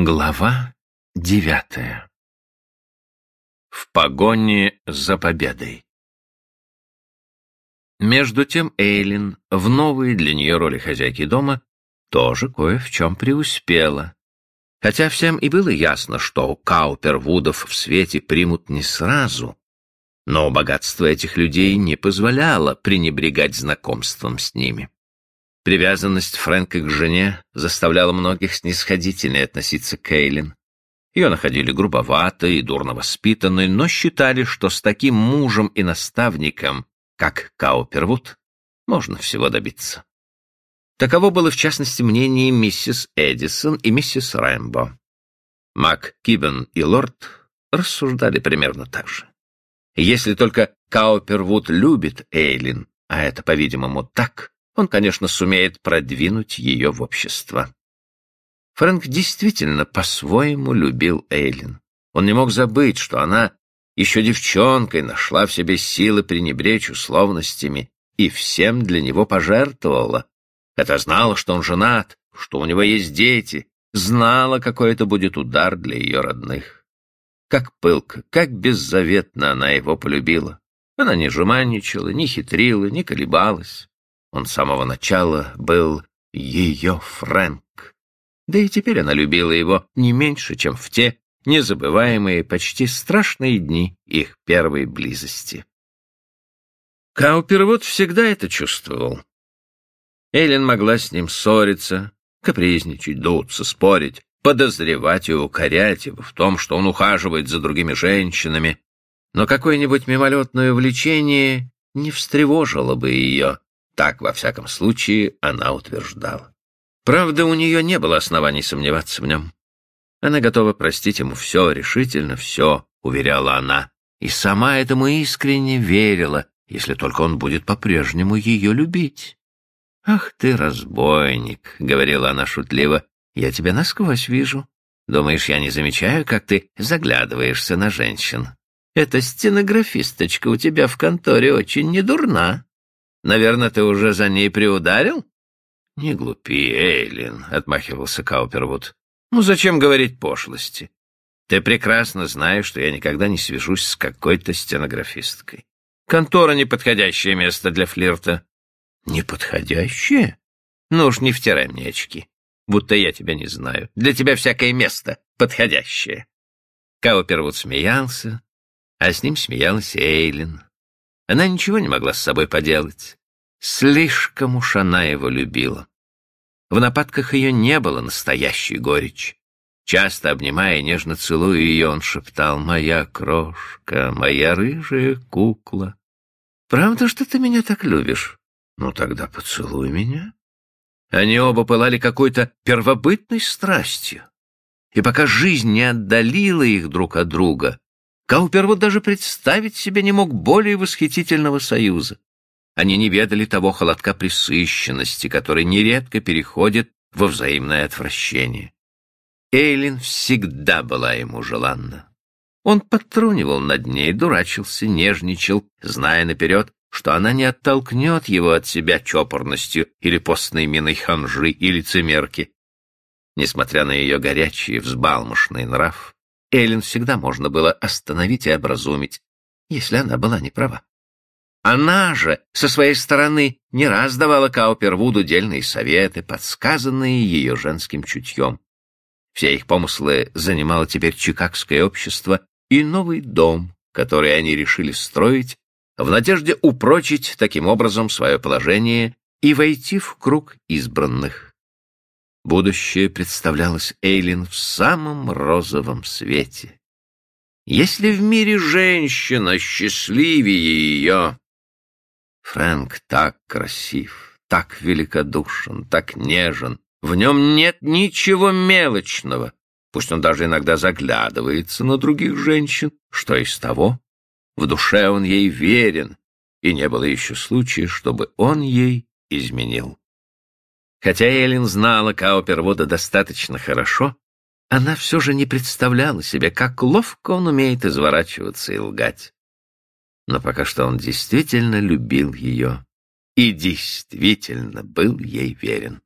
Глава девятая В погоне за победой Между тем Эйлин в новой для нее роли хозяйки дома тоже кое в чем преуспела. Хотя всем и было ясно, что Каупервудов в свете примут не сразу, но богатство этих людей не позволяло пренебрегать знакомством с ними. Привязанность Фрэнка к жене заставляла многих снисходительнее относиться к Эйлин. Ее находили грубоватой и дурно воспитанной, но считали, что с таким мужем и наставником, как Каупервуд, можно всего добиться. Таково было в частности мнение миссис Эдисон и миссис Рэмбо. Мак Кибен и Лорд рассуждали примерно так же. Если только Каупервуд любит Эйлин, а это, по-видимому, так, он, конечно, сумеет продвинуть ее в общество. Фрэнк действительно по-своему любил Эйлин. Он не мог забыть, что она еще девчонкой нашла в себе силы пренебречь условностями и всем для него пожертвовала. Это знала, что он женат, что у него есть дети, знала, какой это будет удар для ее родных. Как пылко, как беззаветно она его полюбила. Она не жеманничала, не хитрила, не колебалась. Он с самого начала был ее Фрэнк. Да и теперь она любила его не меньше, чем в те незабываемые, почти страшные дни их первой близости. Каупервуд всегда это чувствовал. Эллен могла с ним ссориться, капризничать, дуться, спорить, подозревать и укорять его в том, что он ухаживает за другими женщинами, но какое-нибудь мимолетное увлечение не встревожило бы ее, так, во всяком случае, она утверждала. Правда, у нее не было оснований сомневаться в нем. Она готова простить ему все, решительно все, уверяла она, и сама этому искренне верила, если только он будет по-прежнему ее любить. «Ах ты, разбойник!» — говорила она шутливо. «Я тебя насквозь вижу. Думаешь, я не замечаю, как ты заглядываешься на женщин? Эта стенографисточка у тебя в конторе очень недурна. Наверное, ты уже за ней приударил? — Не глупи, Эйлин, — отмахивался Каупервуд. — Ну, зачем говорить пошлости? Ты прекрасно знаешь, что я никогда не свяжусь с какой-то стенографисткой. Контора — неподходящее место для флирта. — Неподходящее? Ну уж не втирай мне очки, будто я тебя не знаю. Для тебя всякое место подходящее. Каупервуд смеялся, а с ним смеялась Эйлин. Она ничего не могла с собой поделать. Слишком уж она его любила. В нападках ее не было настоящей горечи. Часто обнимая и нежно целуя ее, он шептал «Моя крошка, моя рыжая кукла». «Правда, что ты меня так любишь?» «Ну тогда поцелуй меня». Они оба пылали какой-то первобытной страстью. И пока жизнь не отдалила их друг от друга, Каупервуд даже представить себе не мог более восхитительного союза. Они не ведали того холодка присыщенности, который нередко переходит во взаимное отвращение. Эйлин всегда была ему желанна. Он подтрунивал над ней, дурачился, нежничал, зная наперед, что она не оттолкнет его от себя чопорностью или постной миной ханжи и лицемерки. Несмотря на ее горячий, взбалмошный нрав, Эллен всегда можно было остановить и образумить, если она была не права. Она же, со своей стороны, не раз давала Каупервуду дельные советы, подсказанные ее женским чутьем. Все их помыслы занимало теперь Чикагское общество и новый дом, который они решили строить в надежде упрочить таким образом свое положение и войти в круг избранных. Будущее представлялось Эйлин в самом розовом свете. Если в мире женщина счастливее ее... Фрэнк так красив, так великодушен, так нежен. В нем нет ничего мелочного. Пусть он даже иногда заглядывается на других женщин. Что из того? В душе он ей верен, и не было еще случая, чтобы он ей изменил. Хотя Эллен знала Каупервода достаточно хорошо, она все же не представляла себе, как ловко он умеет изворачиваться и лгать. Но пока что он действительно любил ее и действительно был ей верен.